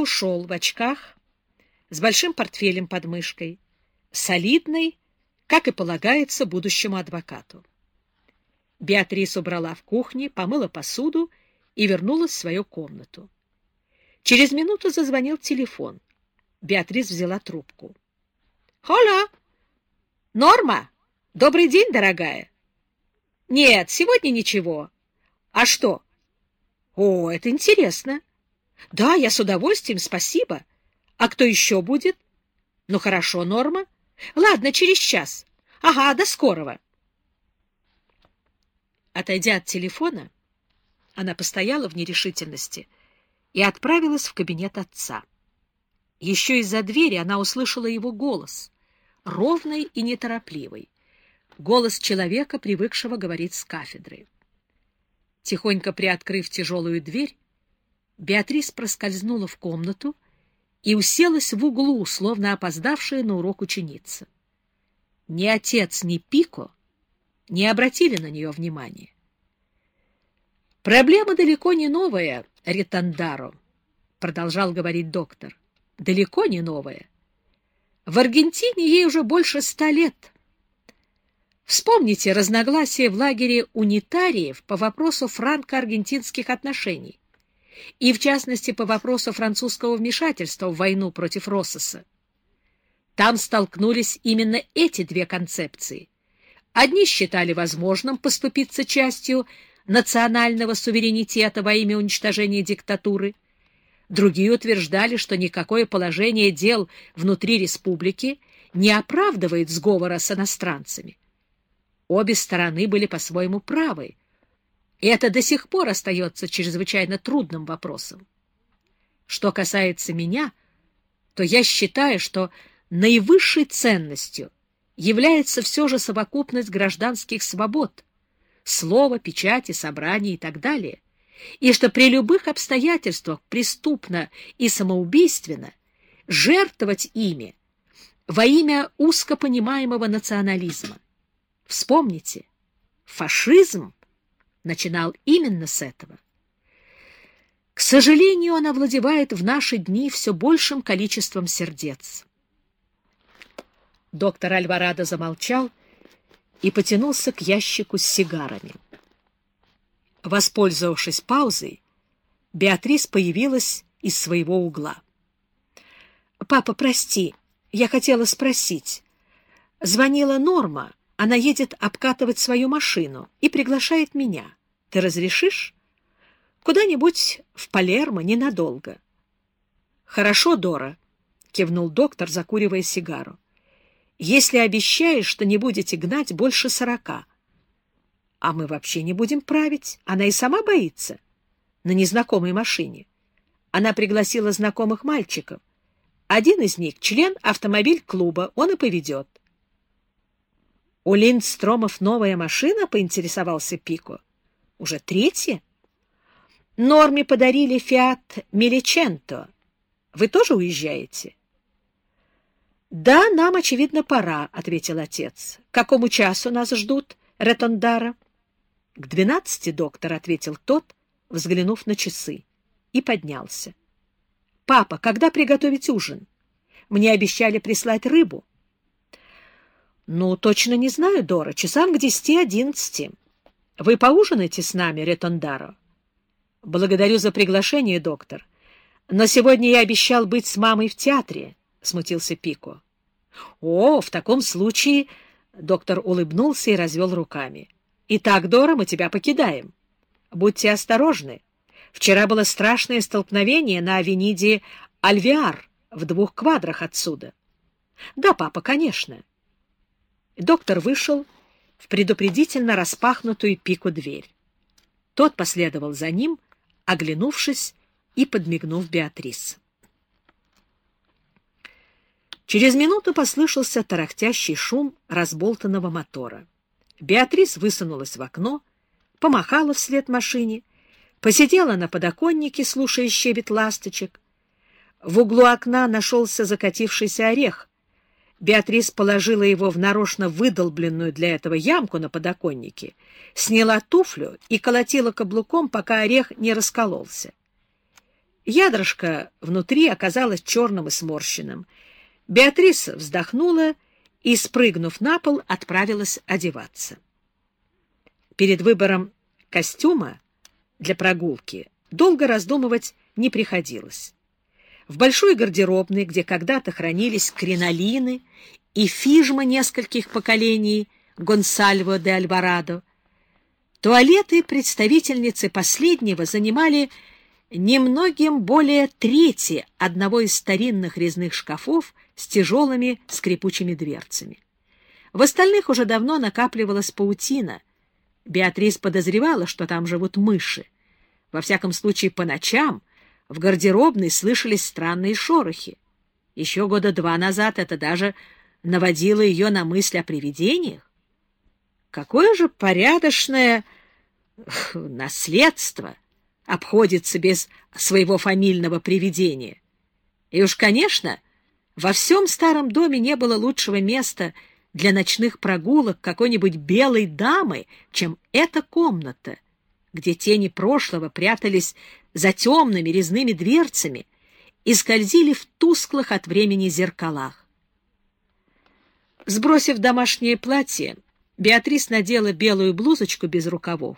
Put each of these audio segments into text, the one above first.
ушел в очках, с большим портфелем под мышкой, солидный, как и полагается будущему адвокату. Беатрис убрала в кухне, помыла посуду и вернулась в свою комнату. Через минуту зазвонил телефон. Беатрис взяла трубку. — Хола! Норма! Добрый день, дорогая! — Нет, сегодня ничего. — А что? — О, это интересно. — Да, я с удовольствием, спасибо. А кто еще будет? — Ну, хорошо, Норма. Ладно, через час. Ага, до скорого. Отойдя от телефона, она постояла в нерешительности и отправилась в кабинет отца. Еще из-за двери она услышала его голос, ровный и неторопливый, голос человека, привыкшего говорить с кафедры. Тихонько приоткрыв тяжелую дверь, Беатрис проскользнула в комнату и уселась в углу, словно опоздавшая на урок ученица. Ни отец, ни Пико не обратили на нее внимания. «Проблема далеко не новая, Ритандаро», — продолжал говорить доктор. «Далеко не новая. В Аргентине ей уже больше ста лет. Вспомните разногласия в лагере унитариев по вопросу франко-аргентинских отношений и, в частности, по вопросу французского вмешательства в войну против Россоса. Там столкнулись именно эти две концепции. Одни считали возможным поступиться частью национального суверенитета во имя уничтожения диктатуры, другие утверждали, что никакое положение дел внутри республики не оправдывает сговора с иностранцами. Обе стороны были по-своему правы, это до сих пор остается чрезвычайно трудным вопросом. Что касается меня, то я считаю, что наивысшей ценностью является все же совокупность гражданских свобод, слова, печати, собраний и так далее, и что при любых обстоятельствах преступно и самоубийственно жертвовать ими во имя узкопонимаемого национализма. Вспомните, фашизм начинал именно с этого. К сожалению, он овладевает в наши дни все большим количеством сердец. Доктор Альварадо замолчал и потянулся к ящику с сигарами. Воспользовавшись паузой, Беатрис появилась из своего угла. — Папа, прости, я хотела спросить. Звонила Норма, она едет обкатывать свою машину и приглашает меня. Ты разрешишь? Куда-нибудь в Палермо ненадолго. — Хорошо, Дора, — кивнул доктор, закуривая сигару если обещаешь, что не будете гнать больше сорока. А мы вообще не будем править. Она и сама боится. На незнакомой машине. Она пригласила знакомых мальчиков. Один из них — член автомобиль-клуба. Он и поведет. — У Линдстромов новая машина? — поинтересовался Пико. — Уже третья? — Норме подарили «Фиат Меличенто». Вы тоже уезжаете? — Да, нам, очевидно, пора, — ответил отец. — К какому часу нас ждут, Ретондара? — К двенадцати, доктор, — ответил тот, взглянув на часы, и поднялся. — Папа, когда приготовить ужин? Мне обещали прислать рыбу. — Ну, точно не знаю, Дора, часам к десяти-одиннадцати. Вы поужинаете с нами, Ретондаро? — Благодарю за приглашение, доктор. Но сегодня я обещал быть с мамой в театре. — смутился Пико. — О, в таком случае... — доктор улыбнулся и развел руками. — Итак, Дора, мы тебя покидаем. Будьте осторожны. Вчера было страшное столкновение на авениде Альвиар в двух квадрах отсюда. — Да, папа, конечно. Доктор вышел в предупредительно распахнутую пику дверь. Тот последовал за ним, оглянувшись и подмигнув Беатрис. Через минуту послышался тарахтящий шум разболтанного мотора. Беатрис высунулась в окно, помахала вслед машине, посидела на подоконнике, слушая щебет ласточек. В углу окна нашелся закатившийся орех. Беатрис положила его в нарочно выдолбленную для этого ямку на подоконнике, сняла туфлю и колотила каблуком, пока орех не раскололся. Ядрышко внутри оказалось черным и сморщенным. Беатриса вздохнула и, спрыгнув на пол, отправилась одеваться. Перед выбором костюма для прогулки долго раздумывать не приходилось. В большой гардеробной, где когда-то хранились кринолины и фижмы нескольких поколений Гонсальво де Альварадо, туалеты представительницы последнего занимали немногим более трети одного из старинных резных шкафов с тяжелыми скрипучими дверцами. В остальных уже давно накапливалась паутина. Беатрис подозревала, что там живут мыши. Во всяком случае, по ночам в гардеробной слышались странные шорохи. Еще года два назад это даже наводило ее на мысль о привидениях. Какое же порядочное наследство обходится без своего фамильного привидения. И уж, конечно, во всем старом доме не было лучшего места для ночных прогулок какой-нибудь белой дамы, чем эта комната, где тени прошлого прятались за темными резными дверцами и скользили в тусклых от времени зеркалах. Сбросив домашнее платье, Беатрис надела белую блузочку без рукавов,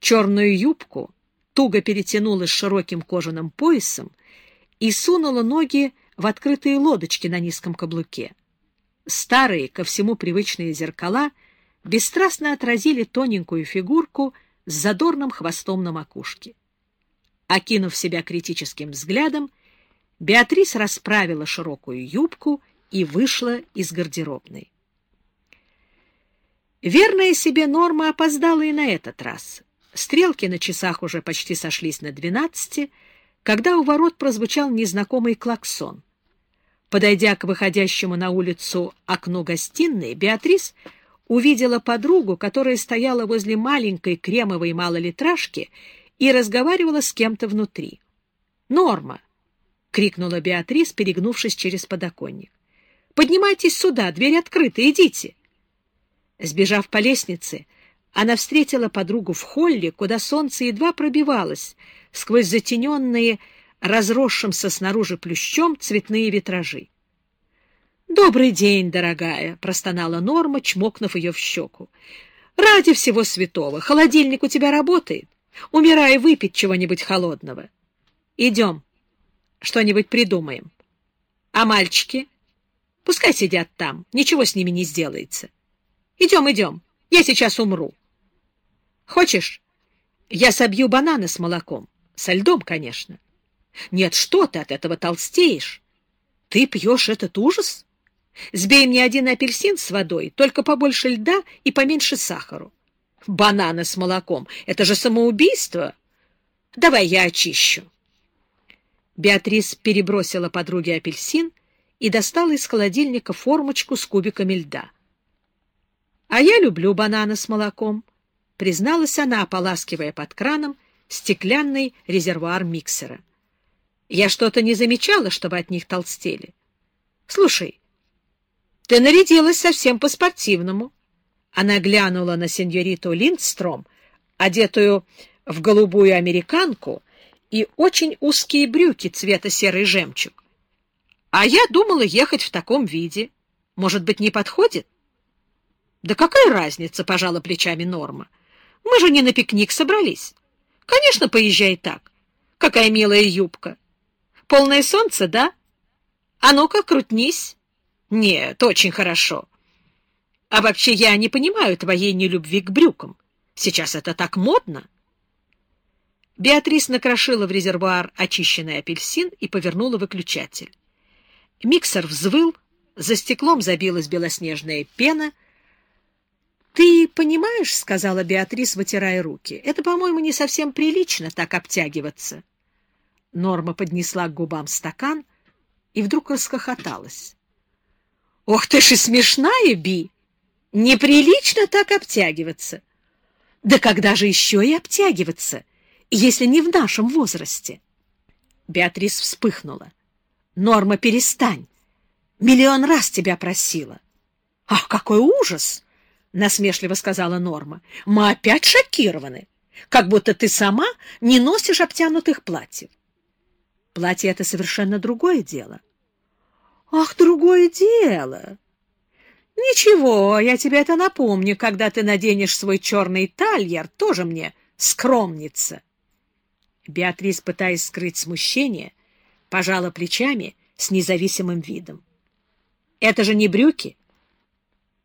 черную юбку — туго перетянулась широким кожаным поясом и сунула ноги в открытые лодочки на низком каблуке. Старые, ко всему привычные зеркала бесстрастно отразили тоненькую фигурку с задорным хвостом на макушке. Окинув себя критическим взглядом, Беатрис расправила широкую юбку и вышла из гардеробной. Верная себе норма опоздала и на этот раз. Стрелки на часах уже почти сошлись на двенадцати, когда у ворот прозвучал незнакомый клаксон. Подойдя к выходящему на улицу окну гостиной, Беатрис увидела подругу, которая стояла возле маленькой кремовой малолитражки и разговаривала с кем-то внутри. «Норма!» — крикнула Беатрис, перегнувшись через подоконник. «Поднимайтесь сюда, дверь открыта, идите!» Сбежав по лестнице, она встретила подругу в холле, куда солнце едва пробивалось сквозь затененные, разросшимся снаружи плющом, цветные витражи. «Добрый день, дорогая!» — простонала Норма, чмокнув ее в щеку. «Ради всего святого! Холодильник у тебя работает? Умирай выпить чего-нибудь холодного. Идем, что-нибудь придумаем. А мальчики? Пускай сидят там, ничего с ними не сделается. Идем, идем, я сейчас умру». Хочешь, я собью бананы с молоком? Со льдом, конечно. Нет, что ты от этого толстеешь? Ты пьешь этот ужас? Сбей мне один апельсин с водой, только побольше льда и поменьше сахару. Бананы с молоком — это же самоубийство. Давай я очищу. Беатрис перебросила подруге апельсин и достала из холодильника формочку с кубиками льда. — А я люблю бананы с молоком, призналась она, ополаскивая под краном стеклянный резервуар миксера. Я что-то не замечала, чтобы от них толстели. Слушай, ты нарядилась совсем по-спортивному. Она глянула на сеньориту Линдстром, одетую в голубую американку и очень узкие брюки цвета серый жемчуг. А я думала ехать в таком виде. Может быть, не подходит? Да какая разница, пожала плечами Норма. Мы же не на пикник собрались. Конечно, поезжай так. Какая милая юбка. Полное солнце, да? А ну-ка, крутнись. Нет, очень хорошо. А вообще я не понимаю твоей нелюбви к брюкам. Сейчас это так модно. Беатрис накрошила в резервуар очищенный апельсин и повернула выключатель. Миксер взвыл, за стеклом забилась белоснежная пена — «Ты понимаешь, — сказала Беатрис, вытирая руки, — это, по-моему, не совсем прилично так обтягиваться». Норма поднесла к губам стакан и вдруг расхохоталась. «Ох ты ж и смешная, Би! Неприлично так обтягиваться! Да когда же еще и обтягиваться, если не в нашем возрасте?» Беатрис вспыхнула. «Норма, перестань! Миллион раз тебя просила!» «Ах, какой ужас!» — насмешливо сказала Норма. — Мы опять шокированы, как будто ты сама не носишь обтянутых платьев. Платье — это совершенно другое дело. Ах, другое дело! Ничего, я тебе это напомню, когда ты наденешь свой черный тальер, тоже мне скромница. Беатрис, пытаясь скрыть смущение, пожала плечами с независимым видом. — Это же не брюки.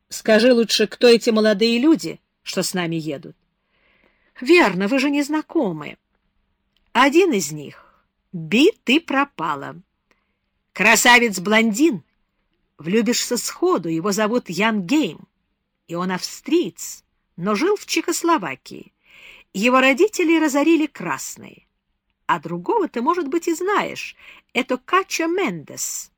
Скажи лучше, кто эти молодые люди, что с нами едут? — Верно, вы же не знакомы. Один из них — Би, ты пропала. Красавец-блондин. Влюбишься сходу, его зовут Ян Гейм, и он австриец, но жил в Чехословакии. Его родители разорили красные. А другого ты, может быть, и знаешь. Это Кача Мендес.